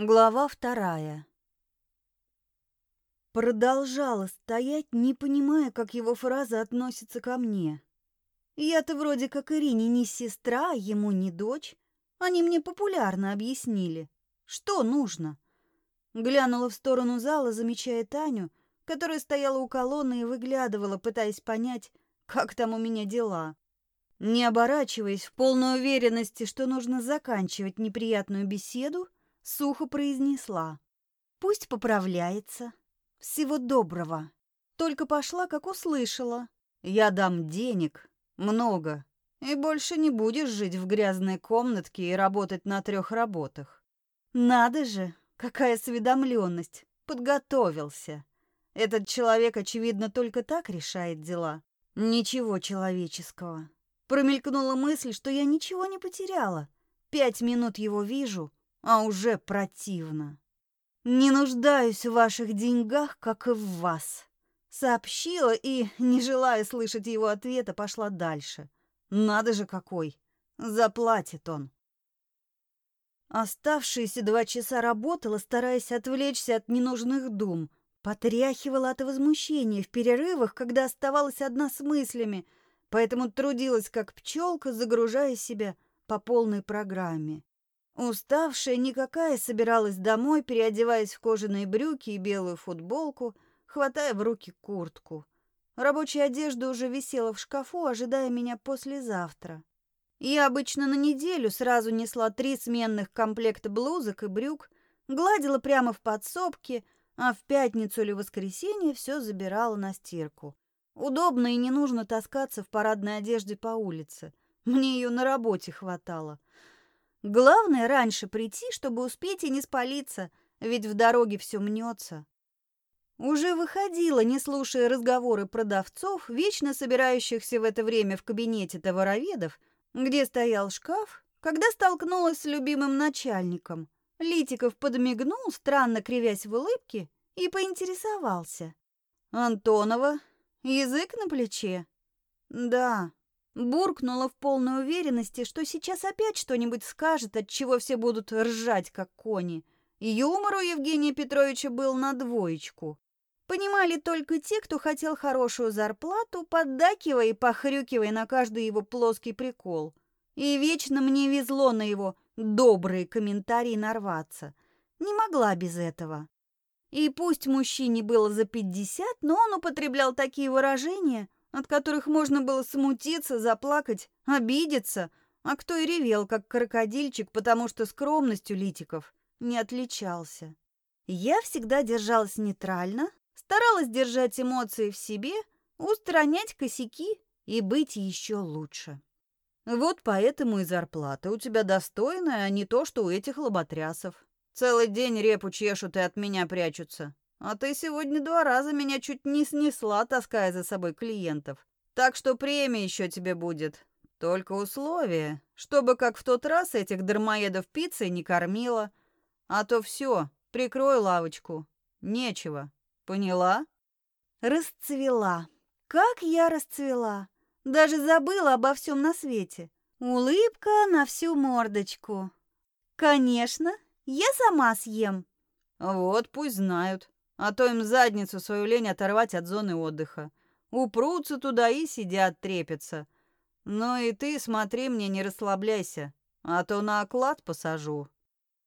Глава вторая. Продолжала стоять, не понимая, как его фраза относится ко мне. Я-то вроде как Ирине не сестра, ему не дочь. Они мне популярно объяснили. Что нужно? Глянула в сторону зала, замечая Таню, которая стояла у колонны и выглядывала, пытаясь понять, как там у меня дела. Не оборачиваясь, в полной уверенности, что нужно заканчивать неприятную беседу, сухо произнесла. «Пусть поправляется. Всего доброго». Только пошла, как услышала. «Я дам денег. Много. И больше не будешь жить в грязной комнатке и работать на трех работах». «Надо же! Какая осведомленность! Подготовился!» Этот человек, очевидно, только так решает дела. Ничего человеческого. Промелькнула мысль, что я ничего не потеряла. Пять минут его вижу, а уже противно. Не нуждаюсь в ваших деньгах, как и в вас. Сообщила и, не желая слышать его ответа, пошла дальше. Надо же какой! Заплатит он. Оставшиеся два часа работала, стараясь отвлечься от ненужных дум. Потряхивала от возмущения в перерывах, когда оставалась одна с мыслями, поэтому трудилась как пчелка, загружая себя по полной программе. Уставшая никакая собиралась домой, переодеваясь в кожаные брюки и белую футболку, хватая в руки куртку. Рабочая одежда уже висела в шкафу, ожидая меня послезавтра. Я обычно на неделю сразу несла три сменных комплекта блузок и брюк, гладила прямо в подсобке, а в пятницу или воскресенье все забирала на стирку. Удобно и не нужно таскаться в парадной одежде по улице. Мне ее на работе хватало. Главное раньше прийти, чтобы успеть и не спалиться, ведь в дороге все мнется. Уже выходила, не слушая разговоры продавцов, вечно собирающихся в это время в кабинете товароведов, где стоял шкаф, когда столкнулась с любимым начальником. Литиков подмигнул, странно кривясь в улыбке, и поинтересовался. «Антонова? Язык на плече?» «Да», Буркнула в полной уверенности, что сейчас опять что-нибудь скажет, от чего все будут ржать, как кони. Юмор у Евгения Петровича был на двоечку. Понимали только те, кто хотел хорошую зарплату, поддакивая и похрюкивая на каждый его плоский прикол. И вечно мне везло на его добрые комментарии нарваться. Не могла без этого. И пусть мужчине было за пятьдесят, но он употреблял такие выражения, от которых можно было смутиться, заплакать, обидеться, а кто и ревел, как крокодильчик, потому что скромностью Литиков не отличался. Я всегда держалась нейтрально, старалась держать эмоции в себе, устранять косяки и быть еще лучше. Вот поэтому и зарплата у тебя достойная, а не то, что у этих лоботрясов. Целый день репу чешут и от меня прячутся. А ты сегодня два раза меня чуть не снесла, таская за собой клиентов. Так что премия еще тебе будет. Только условие, чтобы, как в тот раз, этих дармоедов пиццей не кормила. А то все, прикрой лавочку. Нечего. Поняла? Расцвела. Как я расцвела. Даже забыла обо всем на свете. Улыбка на всю мордочку. Конечно, я сама съем. Вот пусть знают а то им задницу свою лень оторвать от зоны отдыха. Упрутся туда и сидят, трепятся. Ну и ты смотри мне, не расслабляйся, а то на оклад посажу».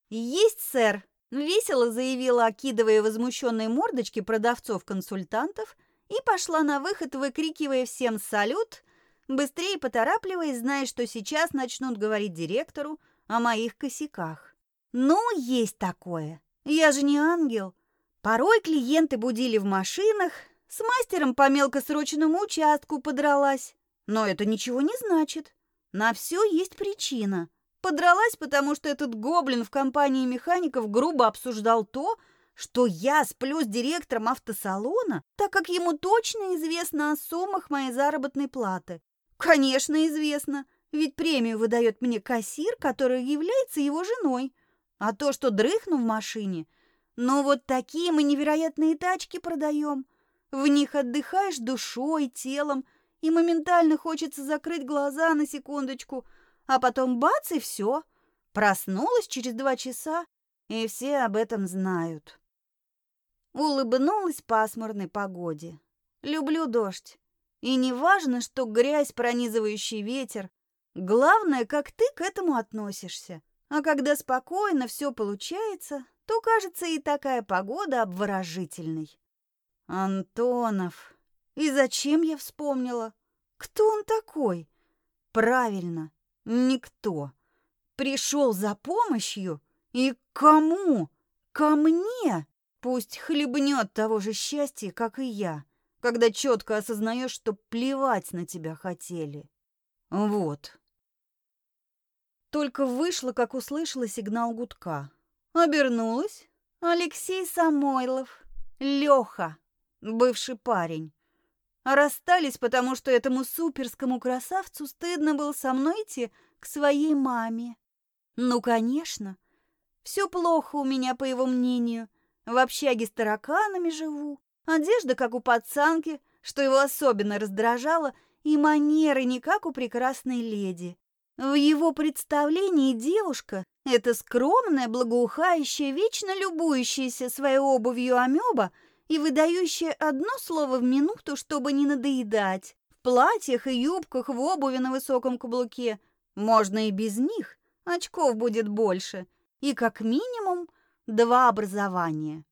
«Есть, сэр!» — весело заявила, окидывая возмущенные мордочки продавцов-консультантов, и пошла на выход, выкрикивая всем «салют!», быстрее поторапливаясь, зная, что сейчас начнут говорить директору о моих косяках. «Ну, есть такое! Я же не ангел!» Порой клиенты будили в машинах, с мастером по мелкосрочному участку подралась. Но это ничего не значит. На все есть причина. Подралась, потому что этот гоблин в компании механиков грубо обсуждал то, что я сплю с директором автосалона, так как ему точно известно о суммах моей заработной платы. Конечно, известно, ведь премию выдает мне кассир, который является его женой. А то, что дрыхну в машине – но вот такие мы невероятные тачки продаем. В них отдыхаешь душой, телом, и моментально хочется закрыть глаза на секундочку, а потом бац и все. Проснулась через два часа и все об этом знают. Улыбнулась пасмурной погоде. Люблю дождь. И не важно, что грязь, пронизывающий ветер. Главное, как ты к этому относишься. А когда спокойно все получается, то кажется и такая погода обворожительной. Антонов. И зачем я вспомнила? Кто он такой? Правильно, никто. Пришел за помощью? И кому? Ко мне? Пусть хлебнет того же счастья, как и я когда четко осознаешь, что плевать на тебя хотели. Вот. Только вышла, как услышала сигнал гудка. Обернулась. Алексей Самойлов. Леха, бывший парень. расстались, потому что этому суперскому красавцу стыдно было со мной идти к своей маме. Ну, конечно. Все плохо у меня, по его мнению. В общаге с тараканами живу. Одежда, как у пацанки, что его особенно раздражало, и манеры не как у прекрасной леди. В его представлении девушка — это скромная, благоухающая, вечно любующаяся своей обувью амеба и выдающая одно слово в минуту, чтобы не надоедать. В платьях и юбках, в обуви на высоком каблуке. Можно и без них, очков будет больше. И как минимум два образования.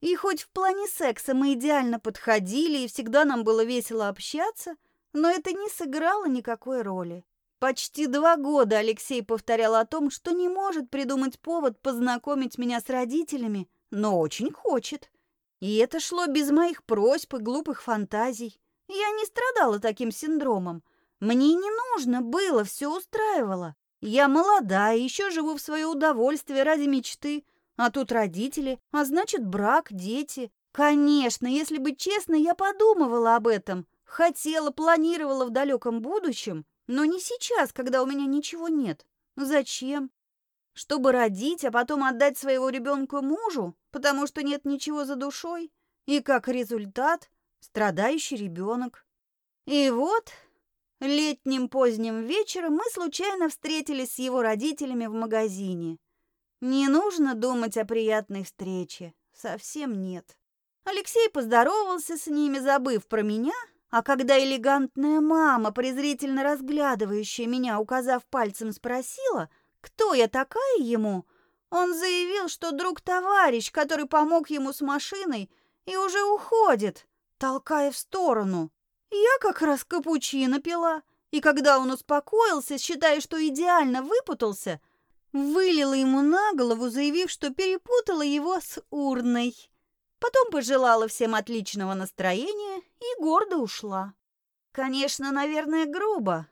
И хоть в плане секса мы идеально подходили и всегда нам было весело общаться, но это не сыграло никакой роли. Почти два года Алексей повторял о том, что не может придумать повод познакомить меня с родителями, но очень хочет. И это шло без моих просьб и глупых фантазий. Я не страдала таким синдромом. Мне не нужно было, все устраивало. Я молода и еще живу в свое удовольствие ради мечты – а тут родители, а значит брак, дети. Конечно, если быть честной, я подумывала об этом. Хотела, планировала в далеком будущем, но не сейчас, когда у меня ничего нет. Зачем? Чтобы родить, а потом отдать своего ребенка мужу, потому что нет ничего за душой? И как результат – страдающий ребенок. И вот летним поздним вечером мы случайно встретились с его родителями в магазине – не нужно думать о приятной встрече. Совсем нет. Алексей поздоровался с ними, забыв про меня, а когда элегантная мама, презрительно разглядывающая меня, указав пальцем, спросила, кто я такая ему, он заявил, что друг-товарищ, который помог ему с машиной, и уже уходит, толкая в сторону. Я как раз капучино пила, и когда он успокоился, считая, что идеально выпутался, Вылила ему на голову, заявив, что перепутала его с урной. Потом пожелала всем отличного настроения и гордо ушла. Конечно, наверное, грубо,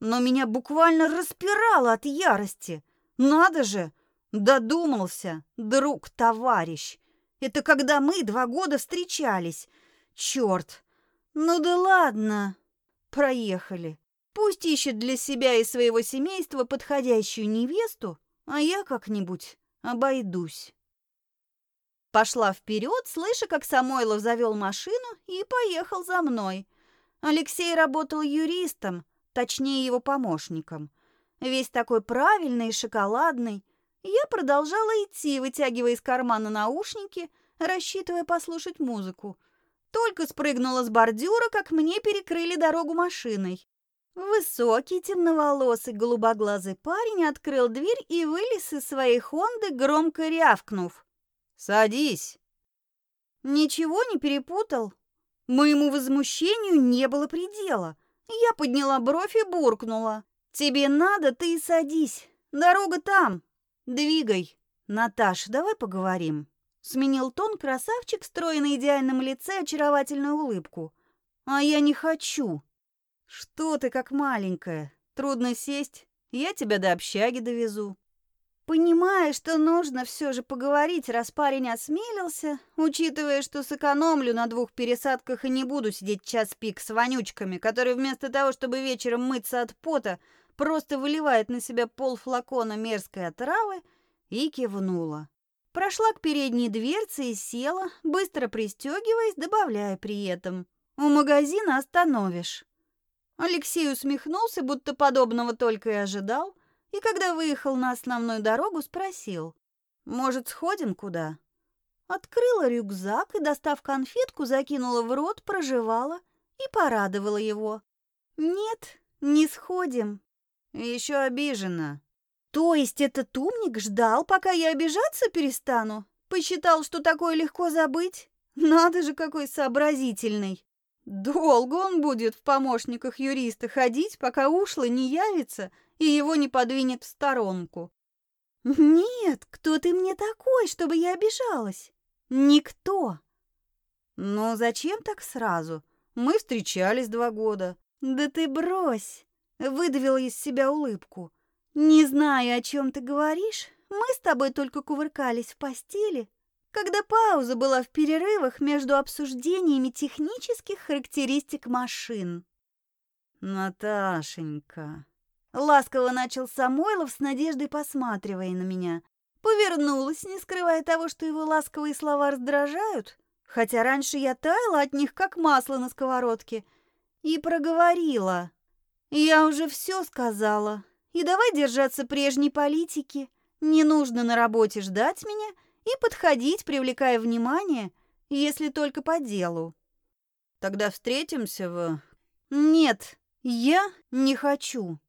но меня буквально распирало от ярости. Надо же, додумался, друг-товарищ. Это когда мы два года встречались. Черт! Ну да ладно. Проехали. Пусть ищет для себя и своего семейства подходящую невесту, а я как-нибудь обойдусь. Пошла вперед, слыша, как Самойлов завел машину и поехал за мной. Алексей работал юристом, точнее его помощником. Весь такой правильный и шоколадный. Я продолжала идти, вытягивая из кармана наушники, рассчитывая послушать музыку. Только спрыгнула с бордюра, как мне перекрыли дорогу машиной. Высокий, темноволосый, голубоглазый парень открыл дверь и вылез из своей Хонды, громко рявкнув. «Садись!» Ничего не перепутал. Моему возмущению не было предела. Я подняла бровь и буркнула. «Тебе надо, ты и садись. Дорога там. Двигай. Наташ, давай поговорим». Сменил тон красавчик, строя на идеальном лице очаровательную улыбку. «А я не хочу». «Что ты как маленькая? Трудно сесть. Я тебя до общаги довезу». Понимая, что нужно все же поговорить, раз парень осмелился, учитывая, что сэкономлю на двух пересадках и не буду сидеть час пик с вонючками, которые вместо того, чтобы вечером мыться от пота, просто выливает на себя пол флакона мерзкой отравы, и кивнула. Прошла к передней дверце и села, быстро пристегиваясь, добавляя при этом. «У магазина остановишь». Алексей усмехнулся, будто подобного только и ожидал, и когда выехал на основную дорогу, спросил. Может, сходим куда?» Открыла рюкзак и, достав конфетку, закинула в рот, прожевала и порадовала его. «Нет, не сходим». Еще обижена. «То есть этот умник ждал, пока я обижаться перестану? Посчитал, что такое легко забыть? Надо же, какой сообразительный!» Долго он будет в помощниках юриста ходить, пока ушлый не явится и его не подвинет в сторонку. Нет, кто ты мне такой, чтобы я обижалась? Никто. Ну, зачем так сразу? Мы встречались два года. Да ты брось, выдавила из себя улыбку. Не знаю, о чем ты говоришь. Мы с тобой только кувыркались в постели, когда пауза была в перерывах между обсуждениями технических характеристик машин. Наташенька, ласково начал Самойлов с надеждой посматривая на меня. Повернулась, не скрывая того, что его ласковые слова раздражают, хотя раньше я таяла от них, как масло на сковородке, и проговорила. «Я уже все сказала, и давай держаться прежней политики. Не нужно на работе ждать меня и подходить, привлекая внимание, если только по делу». «Тогда встретимся в...» «Нет, я не хочу».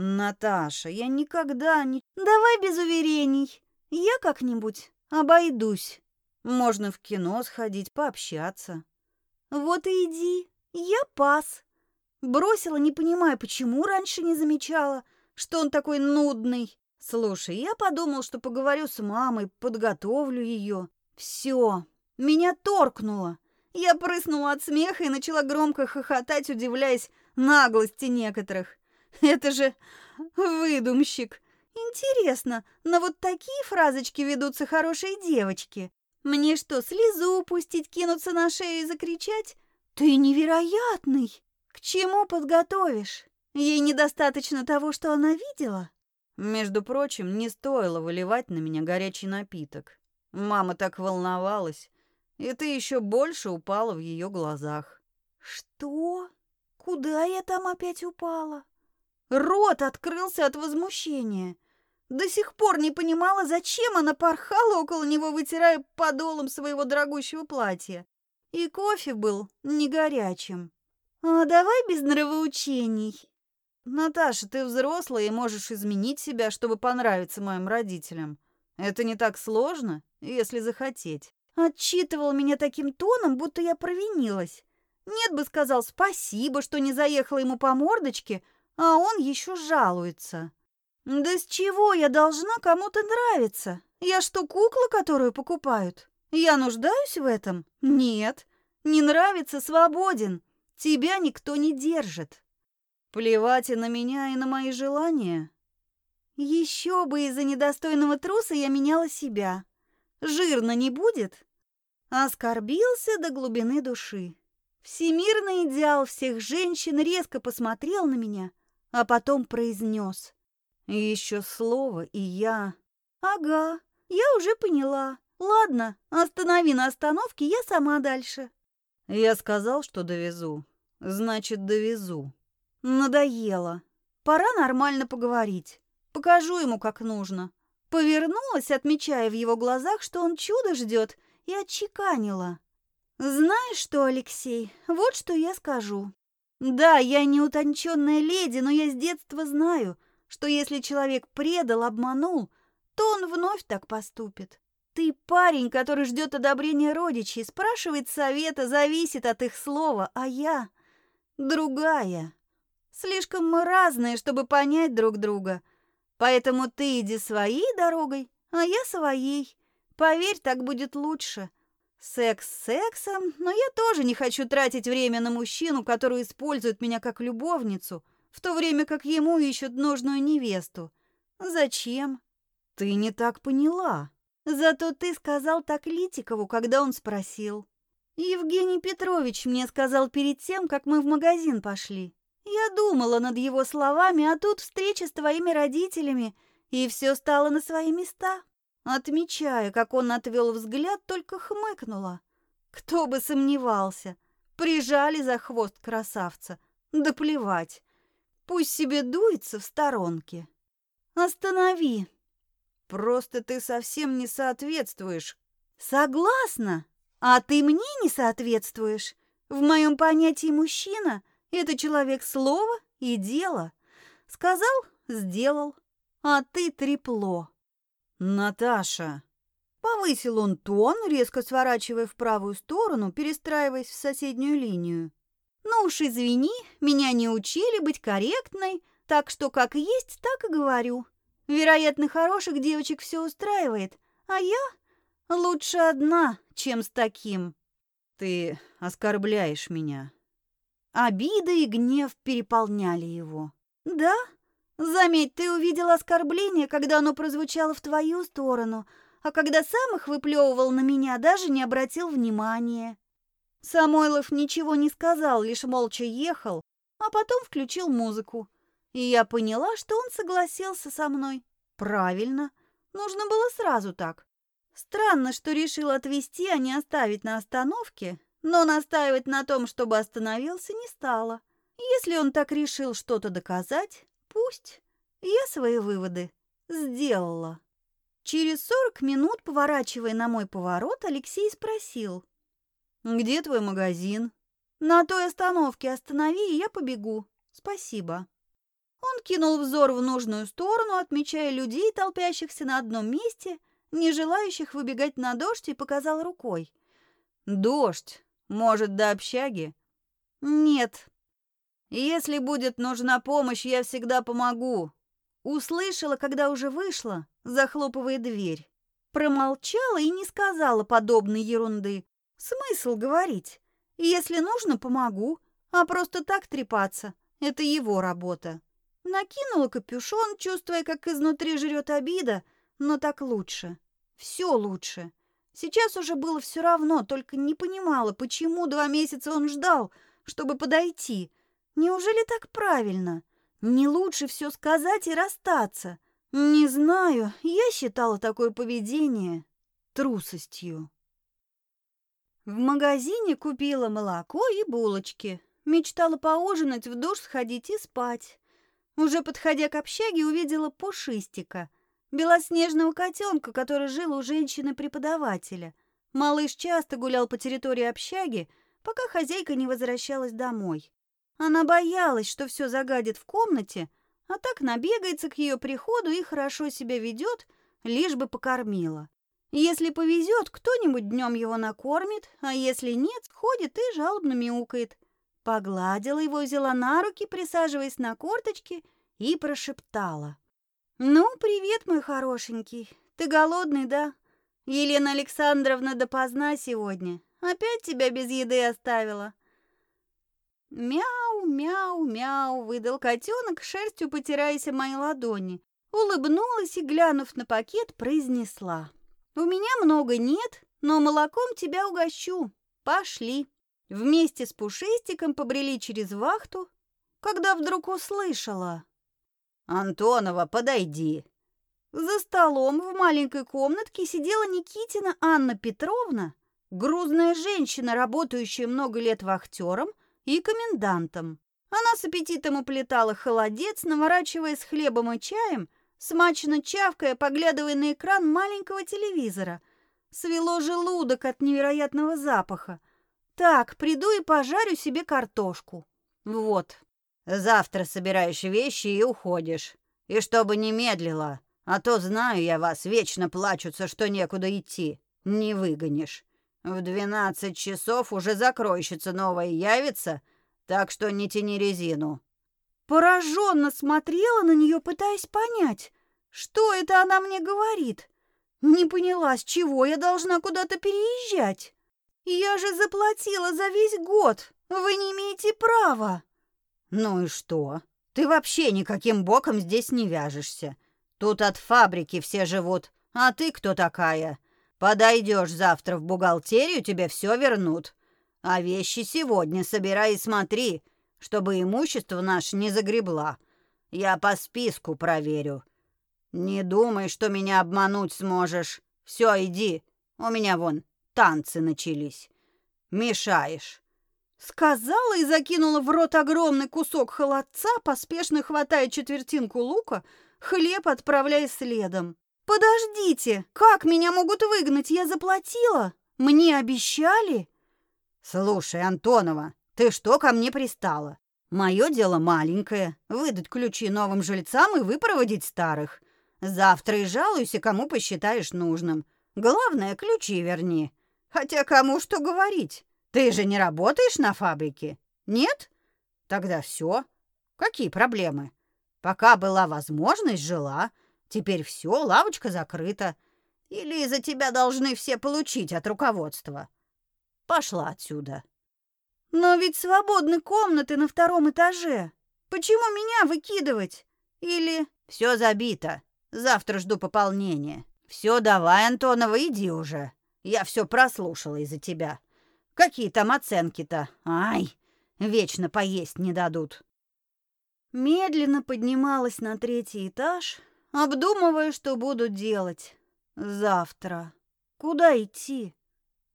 «Наташа, я никогда не...» «Давай без уверений. Я как-нибудь обойдусь. Можно в кино сходить, пообщаться. Вот и иди. Я пас. Бросила, не понимая, почему раньше не замечала, что он такой нудный. Слушай, я подумал, что поговорю с мамой, подготовлю ее. Все, меня торкнуло. Я прыснула от смеха и начала громко хохотать, удивляясь наглости некоторых. Это же выдумщик. Интересно, на вот такие фразочки ведутся хорошие девочки. Мне что, слезу упустить, кинуться на шею и закричать? Ты невероятный! К чему подготовишь? Ей недостаточно того, что она видела? Между прочим, не стоило выливать на меня горячий напиток. Мама так волновалась, и ты еще больше упала в ее глазах. Что? Куда я там опять упала? Рот открылся от возмущения. До сих пор не понимала, зачем она порхала около него, вытирая подолом своего дорогущего платья. И кофе был не горячим. А давай без нравоучений. Наташа, ты взрослая и можешь изменить себя, чтобы понравиться моим родителям. Это не так сложно, если захотеть. Отчитывал меня таким тоном, будто я провинилась. Нет бы сказал спасибо, что не заехала ему по мордочке, а он еще жалуется. Да с чего я должна кому-то нравиться? Я что, кукла, которую покупают? Я нуждаюсь в этом? Нет. Не нравится, свободен. Тебя никто не держит. Плевать и на меня, и на мои желания. Еще бы из-за недостойного труса я меняла себя. Жирно не будет? Оскорбился до глубины души. Всемирный идеал всех женщин резко посмотрел на меня, а потом произнес. Еще слово, и я... Ага, я уже поняла. Ладно, останови на остановке, я сама дальше. Я сказал, что довезу. Значит, довезу. Надоело. Пора нормально поговорить. Покажу ему, как нужно. Повернулась, отмечая в его глазах, что он чудо ждет, и отчеканила. Знаешь что, Алексей, вот что я скажу. Да, я не утонченная леди, но я с детства знаю — что если человек предал, обманул, то он вновь так поступит. Ты парень, который ждет одобрения родичей, спрашивает совета, зависит от их слова, а я другая. Слишком мы разные, чтобы понять друг друга. Поэтому ты иди своей дорогой, а я своей. Поверь, так будет лучше. Секс сексом, но я тоже не хочу тратить время на мужчину, который использует меня как любовницу – в то время как ему ищут нужную невесту. Зачем? Ты не так поняла. Зато ты сказал так Литикову, когда он спросил. Евгений Петрович мне сказал перед тем, как мы в магазин пошли. Я думала над его словами, а тут встреча с твоими родителями, и все стало на свои места. Отмечая, как он отвел взгляд, только хмыкнула. Кто бы сомневался. Прижали за хвост красавца. Да плевать. Пусть себе дуется в сторонке. Останови. Просто ты совсем не соответствуешь. Согласна. А ты мне не соответствуешь. В моем понятии мужчина – это человек слова и дела. Сказал – сделал. А ты трепло. Наташа. Повысил он тон, резко сворачивая в правую сторону, перестраиваясь в соседнюю линию. Ну уж извини, меня не учили быть корректной, так что как есть, так и говорю. Вероятно, хороших девочек все устраивает, а я лучше одна, чем с таким. Ты оскорбляешь меня. Обида и гнев переполняли его. Да? Заметь, ты увидел оскорбление, когда оно прозвучало в твою сторону, а когда сам их выплевывал на меня, даже не обратил внимания. Самойлов ничего не сказал, лишь молча ехал, а потом включил музыку. И я поняла, что он согласился со мной. Правильно. Нужно было сразу так. Странно, что решил отвезти, а не оставить на остановке, но настаивать на том, чтобы остановился, не стала. Если он так решил что-то доказать, пусть. Я свои выводы сделала. Через сорок минут, поворачивая на мой поворот, Алексей спросил. «Где твой магазин?» «На той остановке останови, и я побегу. Спасибо». Он кинул взор в нужную сторону, отмечая людей, толпящихся на одном месте, не желающих выбегать на дождь, и показал рукой. «Дождь? Может, до общаги?» «Нет». «Если будет нужна помощь, я всегда помогу». Услышала, когда уже вышла, захлопывая дверь. Промолчала и не сказала подобной ерунды. Смысл говорить? Если нужно, помогу, а просто так трепаться — это его работа. Накинула капюшон, чувствуя, как изнутри жрет обида, но так лучше. Все лучше. Сейчас уже было все равно, только не понимала, почему два месяца он ждал, чтобы подойти. Неужели так правильно? Не лучше все сказать и расстаться? Не знаю, я считала такое поведение трусостью. В магазине купила молоко и булочки. Мечтала поужинать, в душ сходить и спать. Уже подходя к общаге, увидела пушистика, белоснежного котенка, который жил у женщины-преподавателя. Малыш часто гулял по территории общаги, пока хозяйка не возвращалась домой. Она боялась, что все загадит в комнате, а так набегается к ее приходу и хорошо себя ведет, лишь бы покормила. Если повезет, кто-нибудь днем его накормит, а если нет, ходит и жалобно мяукает. Погладила его, взяла на руки, присаживаясь на корточки, и прошептала. «Ну, привет, мой хорошенький. Ты голодный, да? Елена Александровна допоздна сегодня. Опять тебя без еды оставила?» «Мяу, мяу, мяу!» — выдал котенок, шерстью потираясь о мои ладони. Улыбнулась и, глянув на пакет, произнесла. «У меня много нет, но молоком тебя угощу. Пошли!» Вместе с Пушистиком побрели через вахту, когда вдруг услышала. «Антонова, подойди!» За столом в маленькой комнатке сидела Никитина Анна Петровна, грузная женщина, работающая много лет вахтером и комендантом. Она с аппетитом уплетала холодец, наворачивая с хлебом и чаем, смачно чавкая, поглядывая на экран маленького телевизора. Свело желудок от невероятного запаха. Так, приду и пожарю себе картошку. Вот. Завтра собираешь вещи и уходишь. И чтобы не медлила, а то знаю я вас, вечно плачутся, что некуда идти. Не выгонишь. В двенадцать часов уже закройщица новая явится, так что не тяни резину. Пораженно смотрела на нее, пытаясь понять, что это она мне говорит. Не поняла, с чего я должна куда-то переезжать. Я же заплатила за весь год. Вы не имеете права. Ну и что? Ты вообще никаким боком здесь не вяжешься. Тут от фабрики все живут. А ты кто такая? Подойдешь завтра в бухгалтерию, тебе все вернут. А вещи сегодня собирай и смотри, чтобы имущество наше не загребла. Я по списку проверю. Не думай, что меня обмануть сможешь. Все, иди. У меня вон танцы начались. Мешаешь. Сказала и закинула в рот огромный кусок холодца, поспешно хватая четвертинку лука, хлеб отправляя следом. Подождите, как меня могут выгнать? Я заплатила? Мне обещали? Слушай, Антонова, ты что ко мне пристала? Мое дело маленькое — выдать ключи новым жильцам и выпроводить старых. Завтра и жалуйся, кому посчитаешь нужным. Главное, ключи верни. Хотя кому что говорить? Ты же не работаешь на фабрике? Нет? Тогда все. Какие проблемы? Пока была возможность, жила. Теперь все, лавочка закрыта. Или за тебя должны все получить от руководства. Пошла отсюда. Но ведь свободны комнаты на втором этаже. Почему меня выкидывать? Или все забито. Завтра жду пополнения. Все, давай, Антонова, иди уже. Я все прослушала из-за тебя. Какие там оценки-то? Ай, вечно поесть не дадут. Медленно поднималась на третий этаж, обдумывая, что буду делать завтра. Куда идти?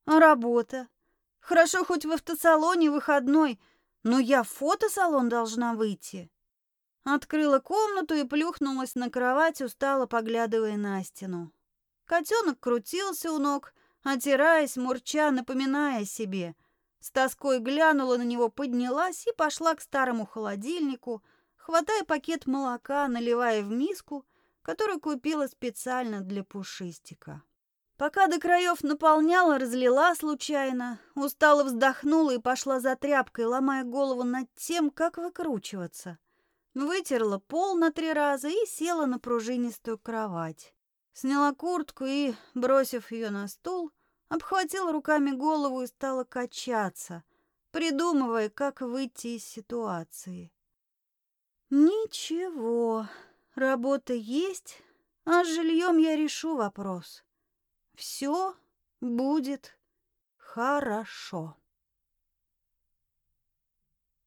А работа? Хорошо, хоть в автосалоне выходной, но я в фотосалон должна выйти. Открыла комнату и плюхнулась на кровать, устало поглядывая на стену. Котенок крутился у ног, отираясь, мурча, напоминая себе. С тоской глянула на него, поднялась и пошла к старому холодильнику, хватая пакет молока, наливая в миску, которую купила специально для пушистика. Пока до краев наполняла, разлила случайно, устало вздохнула и пошла за тряпкой, ломая голову над тем, как выкручиваться. Вытерла пол на три раза и села на пружинистую кровать. Сняла куртку и, бросив ее на стул, обхватила руками голову и стала качаться, придумывая, как выйти из ситуации. Ничего, работа есть, а с жильем я решу вопрос. Все будет хорошо.